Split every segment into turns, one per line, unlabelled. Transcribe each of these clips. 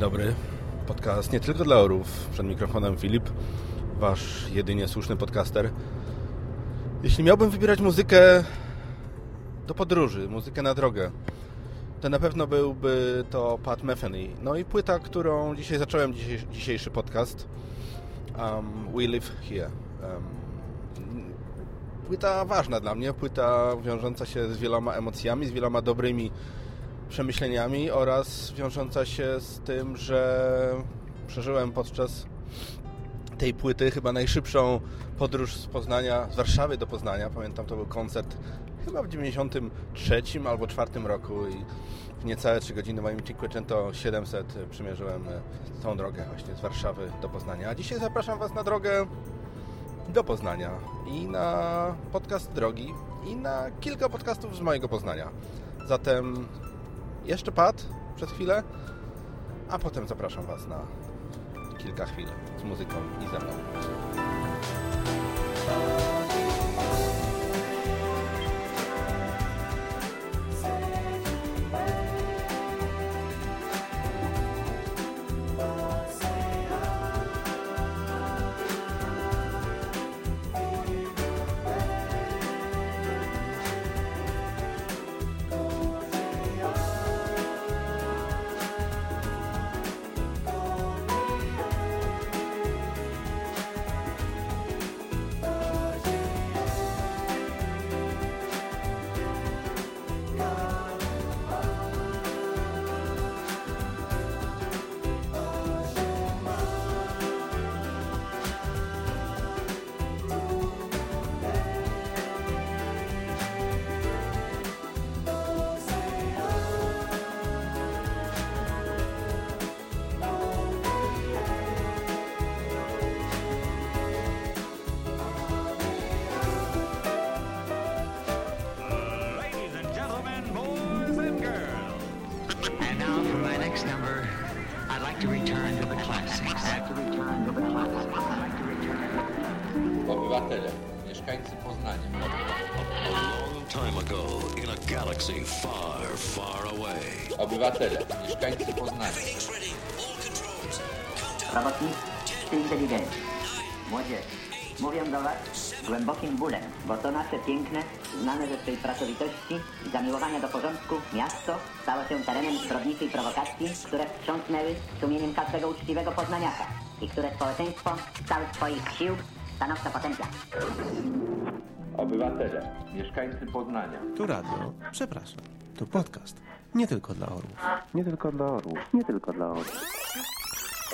Dobry. Podcast nie tylko dla orów. Przed mikrofonem Filip, wasz jedynie słuszny podcaster. Jeśli miałbym wybierać muzykę do podróży, muzykę na drogę, to na pewno byłby to Pat Metheny. No i płyta, którą dzisiaj zacząłem dzisiejszy podcast. Um, We Live Here. Um, płyta ważna dla mnie, płyta wiążąca się z wieloma emocjami, z wieloma dobrymi przemyśleniami oraz wiążąca się z tym, że przeżyłem podczas tej płyty chyba najszybszą podróż z Poznania, z Warszawy do Poznania. Pamiętam, to był koncert chyba w 93 albo 4 roku i w niecałe 3 godziny moim Cinquecento 700 przymierzyłem tą drogę właśnie z Warszawy do Poznania. A dzisiaj zapraszam Was na drogę do Poznania i na podcast drogi i na kilka podcastów z mojego Poznania. Zatem jeszcze pad przez chwilę, a potem zapraszam Was na kilka chwil z muzyką i ze mną.
Obywatele, mieszkańcy Poznania.
A long time ago, in a galaxy far, far away.
Obywatele, mieszkańcy Poznania.
Robotnicy czy inteligenci, młodzież, mówią do Was głębokim bólem, bo to nasze piękne, znane ze swej pracowitości i zamiłowania do porządku miasto stało się terenem zbrodniczej prowokacji, które wstrząsnęły sumieniem każdego uczciwego poznaniaka i które społeczeństwo z całych swoich sił stanowczo potępia.
Obywatele, mieszkańcy Poznania.
Tu radio, przepraszam, to podcast. Nie tylko dla orłów.
Nie tylko dla orłów. Nie tylko dla orłów.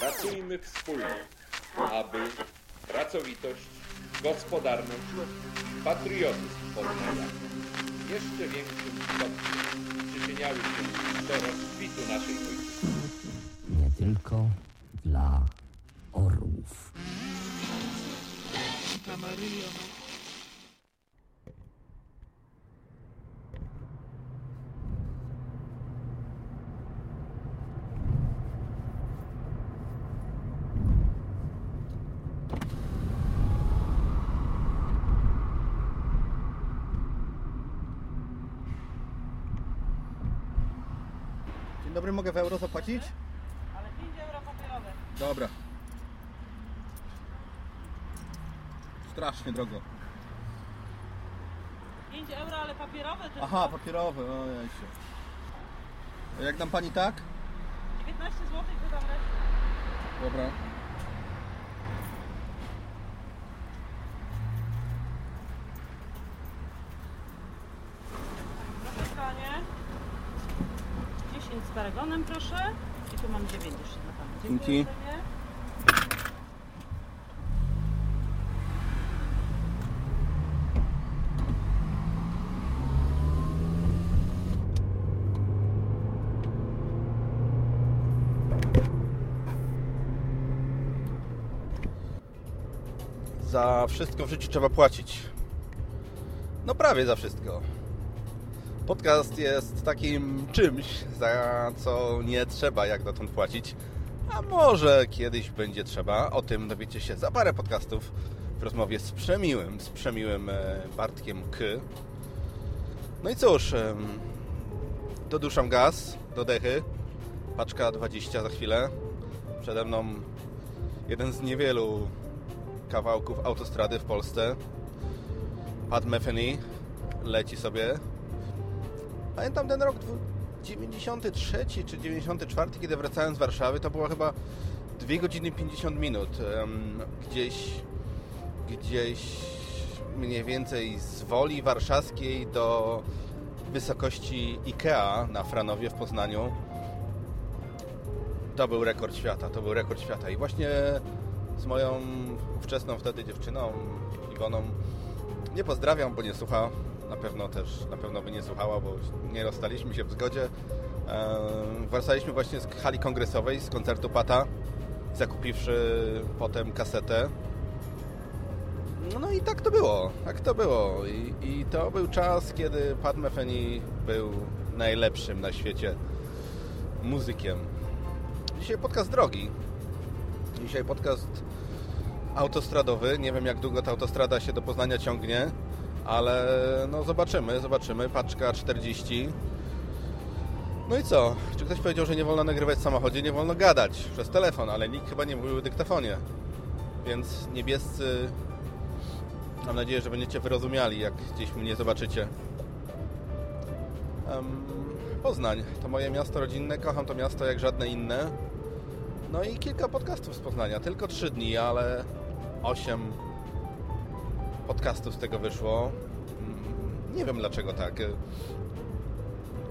Pracujmy wspólnie, aby pracowitość, gospodarność, patriotyzm Poznania jeszcze większym stopniu przyczyniały się do rozkwitu naszej ojczyzny.
nie tylko dla orłów.
Dobry, mogę w euro zapłacić?
Ale 5 euro papierowe.
Dobra. Strasznie drogo.
5 euro, ale papierowe tylko.
Aha, papierowe, ojej się. A Jak dam pani tak?
19 zł wydam resztę.
Dobra.
Proszę panie. 10 z paragonem proszę. I tu mam 9 jeszcze dla pana. Dziękuję
Dzięki.
uprzejmie.
Za wszystko w życiu trzeba płacić. No prawie za wszystko. Podcast jest takim czymś, za co nie trzeba jak dotąd płacić. A może kiedyś będzie trzeba. O tym dowiecie się za parę podcastów w rozmowie z Przemiłym, z Przemiłym e, Bartkiem K. No i cóż, doduszam gaz do dechy paczka 20 za chwilę. Przede mną jeden z niewielu kawałków autostrady w Polsce. Pat Metheny leci sobie. Pamiętam ten rok dwu- 93 czy 94, kiedy wracałem z Warszawy, to było chyba 2 godziny 50 minut. Gdzieś, gdzieś mniej więcej z Woli Warszawskiej do wysokości IKEA na Franowie w Poznaniu. To był rekord świata, to był rekord świata. I właśnie z moją ówczesną wtedy dziewczyną, Iwoną, nie pozdrawiam, bo nie słucha. Na pewno też, na pewno by nie słuchała, bo nie rozstaliśmy się w zgodzie. Eee, Wracaliśmy właśnie z hali kongresowej, z koncertu Pata, zakupiwszy potem kasetę. No i tak to było, tak to było. I, i to był czas, kiedy Pat Metheny był najlepszym na świecie muzykiem. Dzisiaj podcast drogi. Dzisiaj podcast autostradowy. Nie wiem jak długo ta autostrada się do Poznania ciągnie, ale no zobaczymy, zobaczymy. Paczka 40. No i co? Czy ktoś powiedział, że nie wolno nagrywać w samochodzie? Nie wolno gadać przez telefon, ale nikt chyba nie mówił o dyktafonie. Więc niebiescy, mam nadzieję, że będziecie wyrozumiali, jak gdzieś mnie zobaczycie. Em, Poznań to moje miasto rodzinne, kocham to miasto jak żadne inne. No i kilka podcastów z Poznania. Tylko trzy dni, ale osiem podcastów z tego wyszło. Mm, Nie wiem dlaczego tak.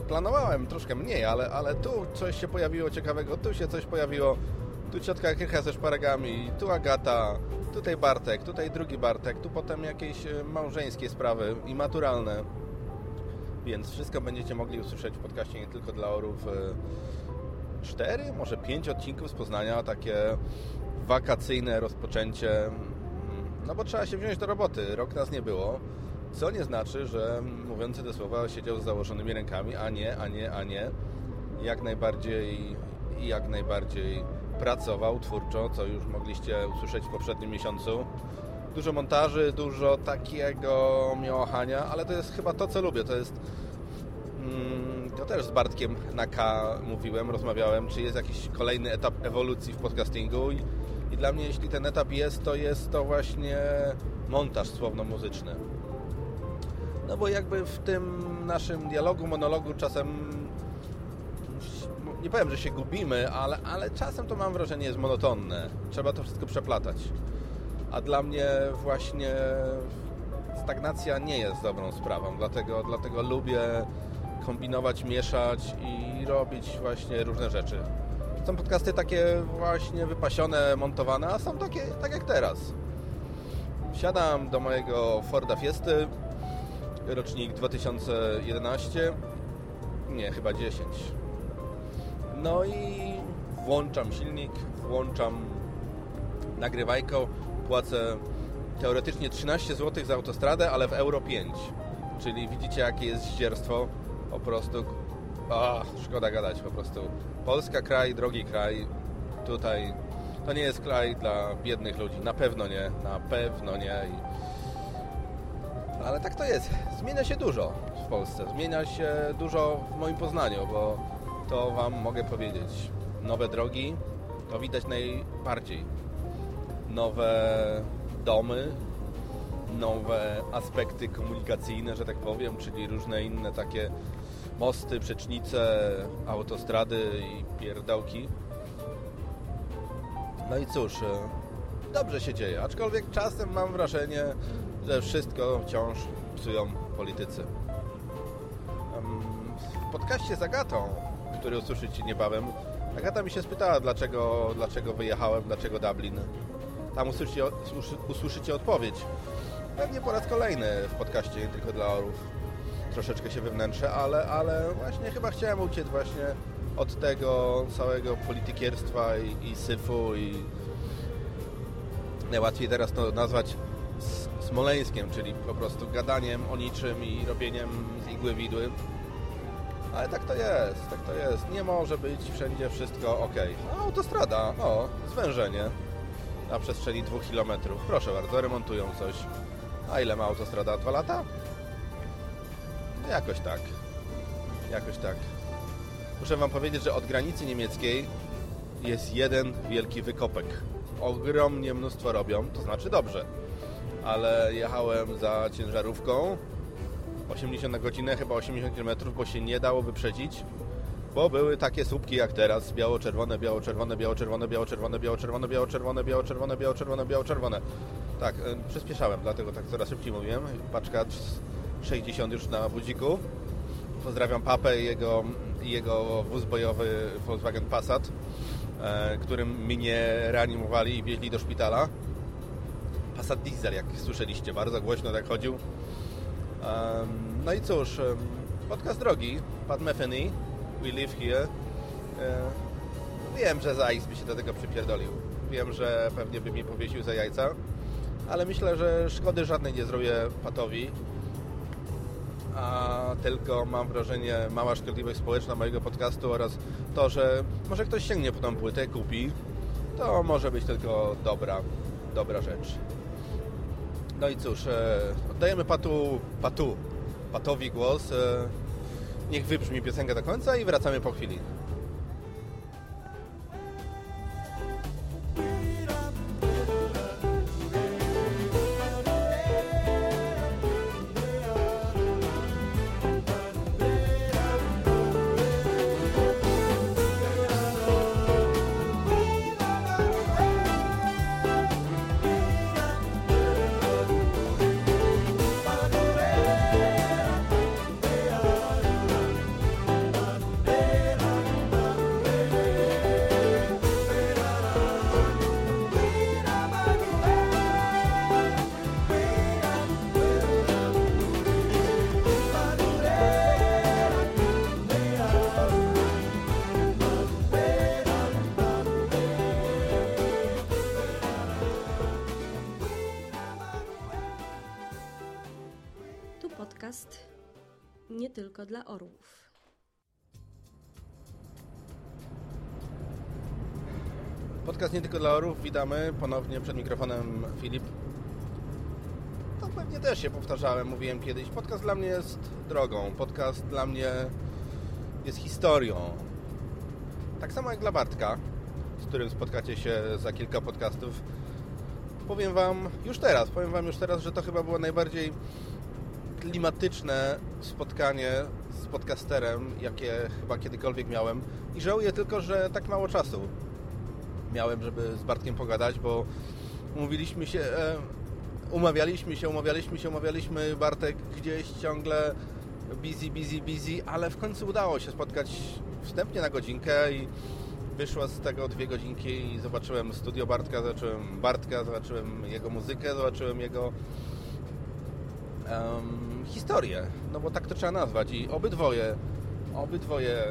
Planowałem troszkę mniej, ale, ale tu coś się pojawiło ciekawego, tu się coś pojawiło. Tu ciotka Krycha ze szparagami, tu Agata, tutaj Bartek, tutaj drugi Bartek, tu potem jakieś e, małżeńskie sprawy i maturalne. Więc wszystko będziecie mogli usłyszeć w podcaście nie tylko dla orów. e, Cztery, może pięć odcinków z Poznania, takie wakacyjne rozpoczęcie. No bo trzeba się wziąć do roboty. Rok nas nie było. Co nie znaczy, że mówiący te słowa siedział z założonymi rękami, a nie, a nie, a nie. Jak najbardziej, jak najbardziej pracował twórczo, co już mogliście usłyszeć w poprzednim miesiącu. Dużo montaży, dużo takiego miałachania, ale to jest chyba to, co lubię. To jest Mm, To też z Bartkiem na K mówiłem, rozmawiałem, czy jest jakiś kolejny etap ewolucji w podcastingu i dla mnie jeśli ten etap jest, to jest to właśnie montaż słowno-muzyczny. No bo jakby w tym naszym dialogu, monologu czasem nie powiem, że się gubimy, ale, ale czasem to mam wrażenie jest monotonne. Trzeba to wszystko przeplatać. A dla mnie właśnie stagnacja nie jest dobrą sprawą, dlatego, dlatego lubię kombinować, mieszać i robić właśnie różne rzeczy. Są podcasty takie właśnie wypasione, montowane, a są takie tak jak teraz. Siadam do mojego Forda Fiesty, rocznik 2011, nie, chyba 10. No i włączam silnik, włączam nagrywajką, płacę teoretycznie 13 zł za autostradę, ale w euro 5. Czyli widzicie jakie jest zdzierstwo. Po prostu, szkoda gadać po prostu. Polska kraj, drogi kraj. Tutaj to nie jest kraj dla biednych ludzi. Na pewno nie, na pewno nie. Ale tak to jest. Zmienia się dużo w Polsce. Zmienia się dużo w moim Poznaniu, bo to Wam mogę powiedzieć. Nowe drogi to widać najbardziej. Nowe domy, nowe aspekty komunikacyjne, że tak powiem, czyli różne inne takie mosty, przecznice, autostrady i pierdołki. No i cóż, e, dobrze się dzieje, aczkolwiek czasem mam wrażenie, że wszystko wciąż psują politycy. W podcaście z Agatą, który usłyszycie niebawem, Agata mi się spytała, dlaczego, dlaczego wyjechałem, dlaczego Dublin. Tam usłyszycie, usłyszy- usłyszycie odpowiedź. Pewnie po raz kolejny w podcaście tylko dla orów. Troszeczkę się wywnętrzę, ale, ale właśnie chyba chciałem uciec właśnie od tego całego politykierstwa i, i syfu i najłatwiej teraz to nazwać smoleńskiem, czyli po prostu gadaniem o niczym i robieniem z igły widły. Ale tak to jest, tak to jest. Nie może być wszędzie wszystko ok. No, autostrada, o, zwężenie na przestrzeni 2 km. Proszę bardzo, remontują coś. A ile ma autostrada? 2 lata? No Jakoś tak. Jakoś tak. muszę Wam powiedzieć, że od granicy niemieckiej jest jeden wielki wykopek. Ogromnie mnóstwo robią, to znaczy dobrze. Ale jechałem za ciężarówką 80 na godzinę, chyba 80 km, bo się nie dało wyprzedzić. Bo były takie słupki jak teraz, biało-czerwone, biało-czerwone, biało-czerwone, biało-czerwone, biało-czerwone, biało-czerwone, biało-czerwone, biało-czerwone, biało-czerwone. Tak, przyspieszałem, dlatego tak coraz szybciej mówiłem. Paczka 60 już na budziku. Pozdrawiam papę i jego, jego wóz bojowy Volkswagen Passat, e, którym mnie reanimowali i wieźli do szpitala. Passat Diesel, jak słyszeliście, bardzo głośno tak chodził. No i cóż, podcast drogi, Pat Metheny, We Live Here. E, Wiem, że Zajs by się do tego przypierdolił. Wiem, że pewnie by mnie powiesił za jajca, ale myślę, że szkody żadnej nie zrobię Patowi, a tylko mam wrażenie mała szkodliwość społeczna mojego podcastu oraz to, że może ktoś sięgnie po tą płytę, kupi, to może być tylko dobra, dobra rzecz. No i cóż, e, oddajemy Patu, Patu, Patowi głos. E, niech wybrzmi piosenka do końca i wracamy po chwili.
Tylko dla orłów.
Podcast nie tylko dla orów. Witamy ponownie przed mikrofonem Filip. To pewnie też się powtarzałem, mówiłem kiedyś. Podcast dla mnie jest drogą. Podcast dla mnie jest historią. Tak samo jak dla Bartka, z którym spotkacie się za kilka podcastów. Powiem Wam już teraz, powiem Wam już teraz, że to chyba było najbardziej klimatyczne spotkanie z podcasterem, jakie chyba kiedykolwiek miałem. I żałuję tylko, że tak mało czasu miałem, żeby z Bartkiem pogadać, bo umówiliśmy się, e, umawialiśmy się, umawialiśmy się, umawialiśmy, Bartek gdzieś ciągle busy, busy, busy, ale w końcu udało się spotkać wstępnie na godzinkę i wyszło z tego dwie godzinki i zobaczyłem studio Bartka, zobaczyłem Bartka, zobaczyłem jego muzykę, zobaczyłem jego em, historię, no bo tak to trzeba nazwać i obydwoje, obydwoje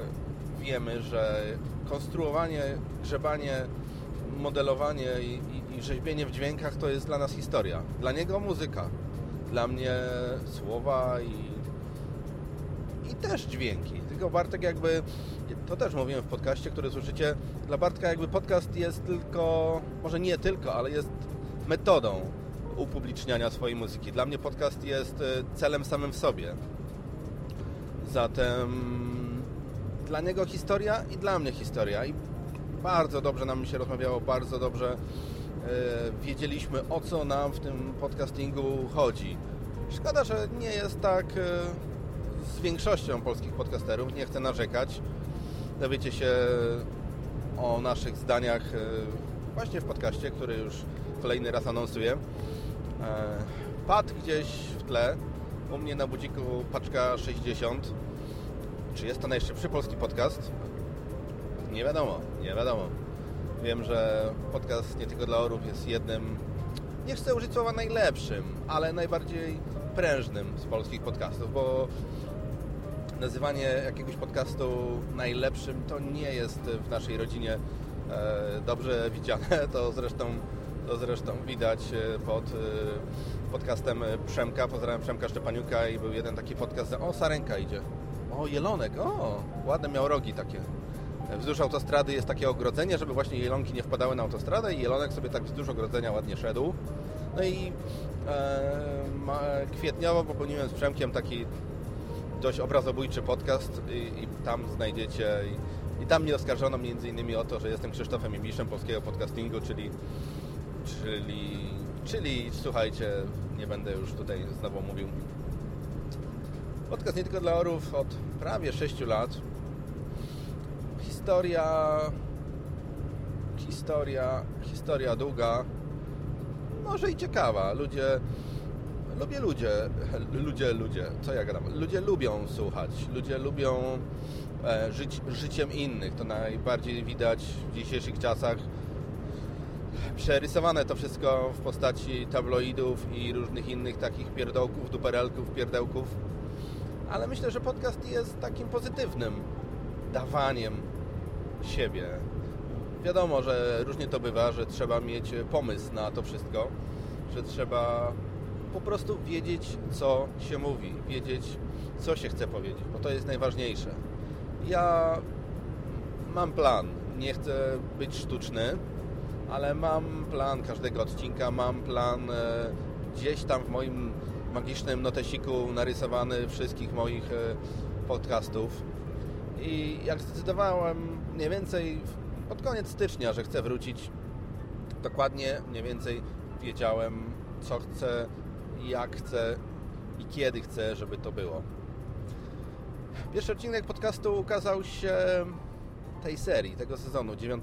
wiemy, że konstruowanie, grzebanie, modelowanie i, i, i rzeźbienie w dźwiękach to jest dla nas historia. Dla niego muzyka, dla mnie słowa i, i też dźwięki. Tylko Bartek jakby, to też mówiłem w podcaście, który słyszycie, dla Bartka jakby podcast jest tylko, może nie tylko, ale jest metodą upubliczniania swojej muzyki. Dla mnie podcast jest e, celem samym w sobie. Zatem dla niego historia i dla mnie historia. I bardzo dobrze nam się rozmawiało, bardzo dobrze e, wiedzieliśmy o co nam w tym podcastingu chodzi. Szkoda, że nie jest tak e, z większością polskich podcasterów, nie chcę narzekać. Dowiecie się o naszych zdaniach właśnie w podcaście, który już kolejny raz anonsuję. E, Padł gdzieś w tle, u mnie na budziku paczka 60. Czy jest to najszybszy polski podcast? Nie wiadomo, nie wiadomo. Wiem, że podcast nie tylko dla orów jest jednym, nie chcę użyć słowa najlepszym, ale najbardziej prężnym z polskich podcastów, bo nazywanie jakiegoś podcastu najlepszym to nie jest w naszej rodzinie e, dobrze widziane. To zresztą, to zresztą widać e, pod e, podcastem Przemka. Pozdrawiam Przemka Szczepaniuka i był jeden taki podcast, o Sarenka idzie. O, jelonek, o, ładne miał rogi takie. Wzdłuż autostrady jest takie ogrodzenie, żeby właśnie jelonki nie wpadały na autostradę i jelonek sobie tak wzdłuż ogrodzenia ładnie szedł. No i e, kwietniowo popełniłem z Przemkiem taki dość obrazobójczy podcast i, i tam znajdziecie i, i tam mnie oskarżono innymi o to, że jestem Krzysztofem Imiszem polskiego podcastingu, czyli czyli czyli słuchajcie, nie będę już tutaj znowu mówił. Podcast nie tylko dla orów od prawie 6 lat. Historia historia historia długa, może i ciekawa. Ludzie lubię ludzie, ludzie, ludzie, co ja gadam? Ludzie lubią słuchać, ludzie lubią e, żyć życiem innych. To najbardziej widać w dzisiejszych czasach. Przerysowane to wszystko w postaci tabloidów i różnych innych takich pierdołków, duperelków, pierdełków. Ale myślę, że podcast jest takim pozytywnym dawaniem siebie. Wiadomo, że różnie to bywa, że trzeba mieć pomysł na to wszystko, że trzeba po prostu wiedzieć, co się mówi, wiedzieć, co się chce powiedzieć, bo to jest najważniejsze. Ja mam plan, nie chcę być sztuczny, ale mam plan każdego odcinka, mam plan e, gdzieś tam w moim magicznym notesiku narysowany wszystkich moich e, podcastów. I jak zdecydowałem mniej więcej pod koniec stycznia, że chcę wrócić, dokładnie mniej więcej wiedziałem, co chcę, jak chcę i kiedy chcę, żeby to było. Pierwszy odcinek podcastu ukazał się tej serii, tego sezonu, 9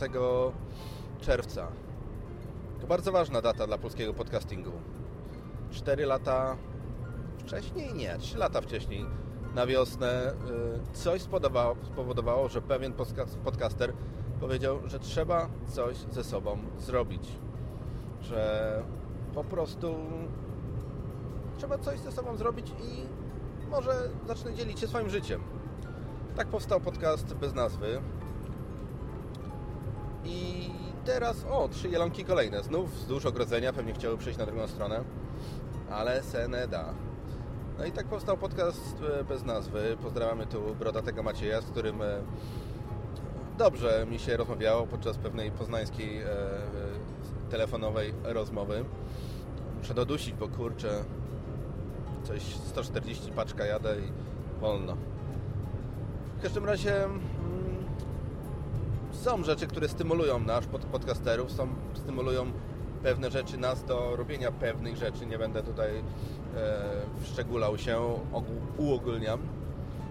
czerwca. To bardzo ważna data dla polskiego podcastingu. 4 lata wcześniej? Nie, 3 lata wcześniej, na wiosnę, y, coś spowodowało, że pewien podcaster powiedział, że trzeba coś ze sobą zrobić. Że po prostu trzeba coś ze sobą zrobić i może zacznę dzielić się swoim życiem. Tak powstał podcast bez nazwy. I teraz, o, trzy jelonki kolejne. Znów wzdłuż ogrodzenia, pewnie chciały przejść na drugą stronę, ale se nie da. No i tak powstał podcast e, bez nazwy. Pozdrawiamy tu Brodatego Macieja, z którym e, dobrze mi się rozmawiało podczas pewnej poznańskiej e, telefonowej rozmowy. Muszę dodusić, bo kurczę, coś 140 paczka jadę i wolno. W każdym razie są rzeczy, które stymulują nasz pod podcasterów, są, stymulują pewne rzeczy nas do robienia pewnych rzeczy. Nie będę tutaj e, wszczególał się, uogólniam.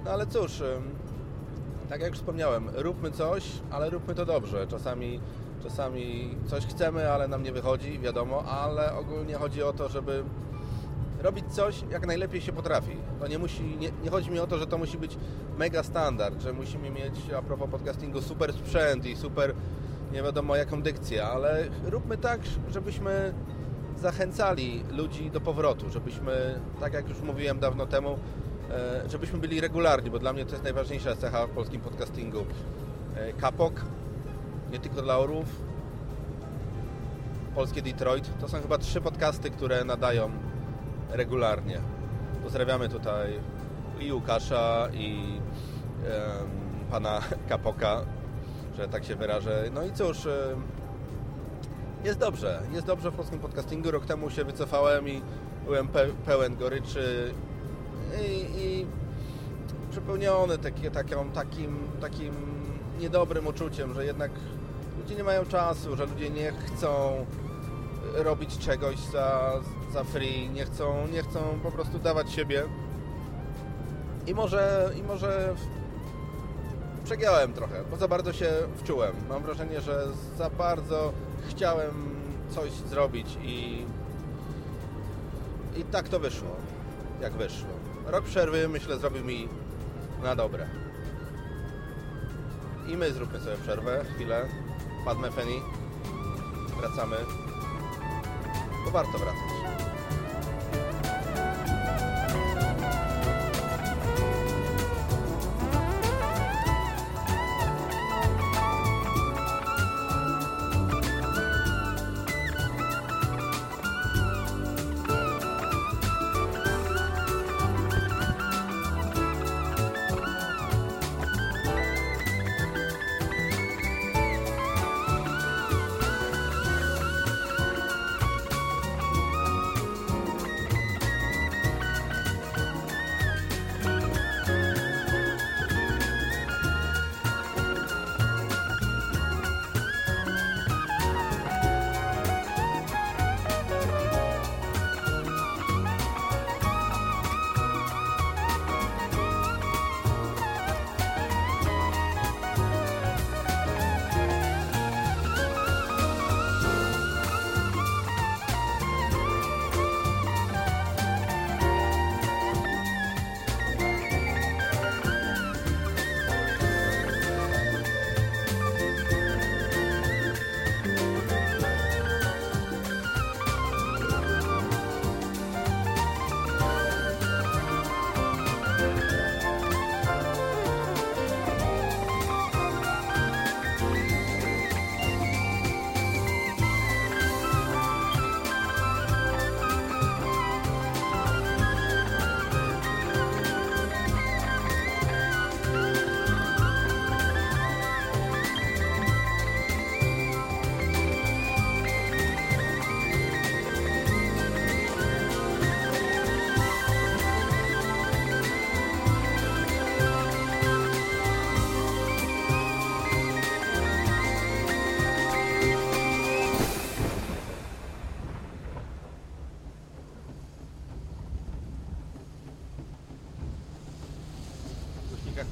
No ale cóż, e, tak jak już wspomniałem, róbmy coś, ale róbmy to dobrze. Czasami, czasami coś chcemy, ale nam nie wychodzi, wiadomo, ale ogólnie chodzi o to, żeby robić coś jak najlepiej się potrafi. To nie musi, nie, nie, chodzi mi o to, że to musi być mega standard, że musimy mieć a propos podcastingu super sprzęt i super nie wiadomo jaką dykcję, ale róbmy tak, żebyśmy zachęcali ludzi do powrotu, żebyśmy, tak jak już mówiłem dawno temu, e, żebyśmy byli regularni, bo dla mnie to jest najważniejsza cecha w polskim podcastingu. E, Kapok, nie tylko dla orów, polskie Detroit, to są chyba trzy podcasty, które nadają regularnie. Pozdrawiamy tutaj i Łukasza, i pana Kapoka, że tak się wyrażę. No i cóż, jest dobrze. Jest dobrze w polskim podcastingu. Rok temu się wycofałem i byłem pełen goryczy i, i przepełniony taki, takim, takim niedobrym uczuciem, że jednak ludzie nie mają czasu, że ludzie nie chcą robić czegoś za, za free, nie chcą, nie chcą po prostu dawać siebie. I może, i może przegiąłem trochę, bo za bardzo się wczułem. Mam wrażenie, że za bardzo chciałem coś zrobić i, i tak to wyszło, jak wyszło. Rok przerwy, myślę, zrobił mi na dobre. I my zróbmy sobie przerwę, chwilę. Padme Feni. Wracamy. Warto wracać.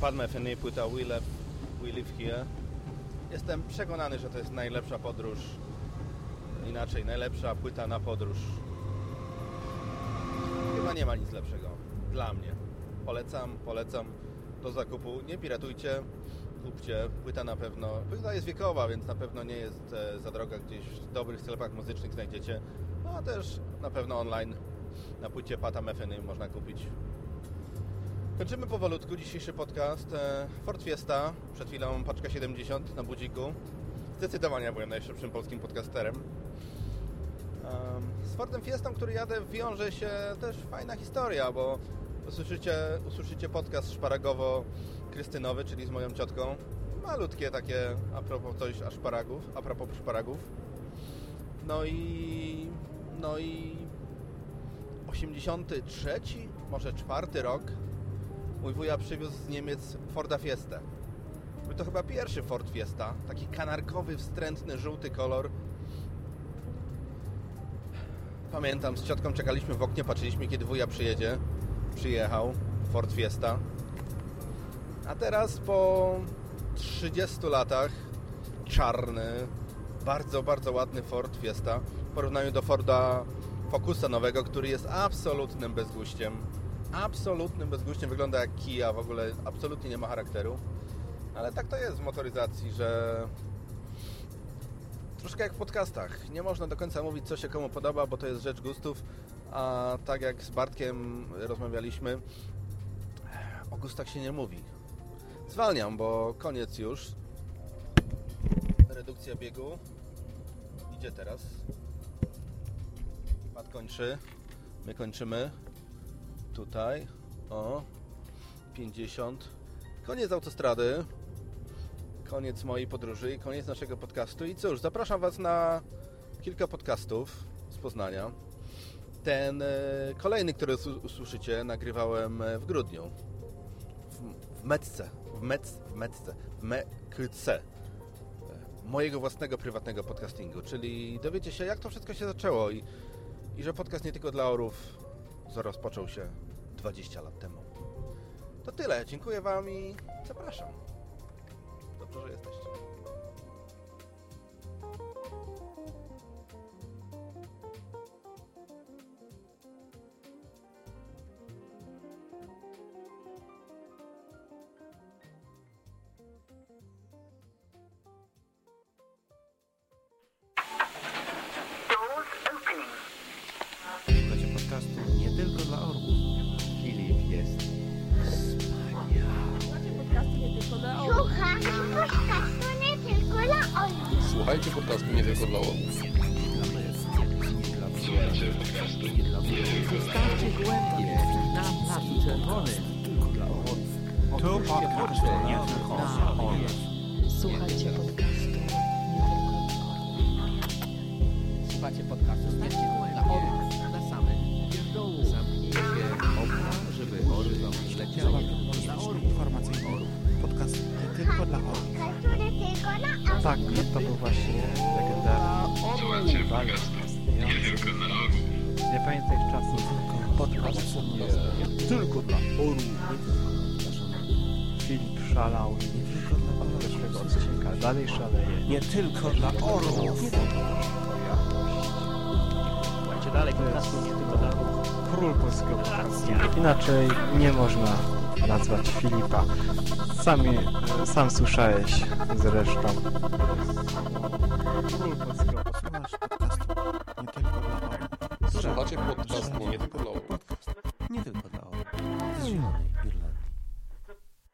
Pat Metheny, płyta We Live, We Live Here. Jestem przekonany, że to jest najlepsza podróż. Inaczej, najlepsza płyta na podróż. Chyba nie ma nic lepszego. Dla mnie. Polecam, polecam do zakupu. Nie piratujcie, kupcie. Płyta na pewno... Płyta jest wiekowa, więc na pewno nie jest e, za droga. Gdzieś w dobrych sklepach muzycznych znajdziecie. No a też na pewno online na płycie Pata Metheny można kupić. Kończymy powolutku dzisiejszy podcast. E, Ford Fiesta, przed chwilą paczka 70 na budziku. Zdecydowanie byłem najszybszym polskim podcasterem. Em, Z Fordem Fiestą, który jadę, wiąże się też fajna historia, bo usłyszycie, usłyszycie podcast szparagowo-krystynowy, czyli z moją ciotką. Malutkie takie, a propos coś a szparagów, a propos szparagów. No i... no i... 83, może czwarty rok mój wuja przywiózł z Niemiec Forda Fiestę. Był to chyba pierwszy Ford Fiesta. Taki kanarkowy, wstrętny, żółty kolor. Pamiętam, z ciotką czekaliśmy w oknie, patrzyliśmy kiedy wuja przyjedzie. Przyjechał Ford Fiesta. A teraz po 30 latach czarny, bardzo, bardzo ładny Ford Fiesta w porównaniu do Forda Focusa nowego, który jest absolutnym bezguściem absolutnym bezguściem wygląda jak kija, w ogóle absolutnie nie ma charakteru. Ale tak to jest w motoryzacji, że troszkę jak w podcastach. Nie można do końca mówić, co się komu podoba, bo to jest rzecz gustów. A tak jak z Bartkiem rozmawialiśmy, o gustach się nie mówi. Zwalniam, bo koniec już. Redukcja biegu idzie teraz. Pat kończy. My kończymy tutaj. O, 50. Koniec autostrady. Koniec mojej podróży i koniec naszego podcastu. I cóż, zapraszam Was na kilka podcastów z Poznania. Ten e, kolejny, który us- usłyszycie, nagrywałem e, w grudniu. W, w Metce. W, Mec, w Metce. W Mekce. E, Mojego własnego, prywatnego podcastingu. Czyli dowiecie się, jak to wszystko się zaczęło i, i że podcast nie tylko dla orów rozpoczął się 20 lat temu. To tyle. Dziękuję Wam i zapraszam. Dobrze, że jesteście.
Słuchajcie podcastu nie tylko dla orłów.
Wystarczy głębiej na placu czerwonym.
Tu podcast nie tylko dla.
Słuchajcie podcastu
Inaczej nie można nazwać Filipa. Sami, sam słyszałeś zresztą.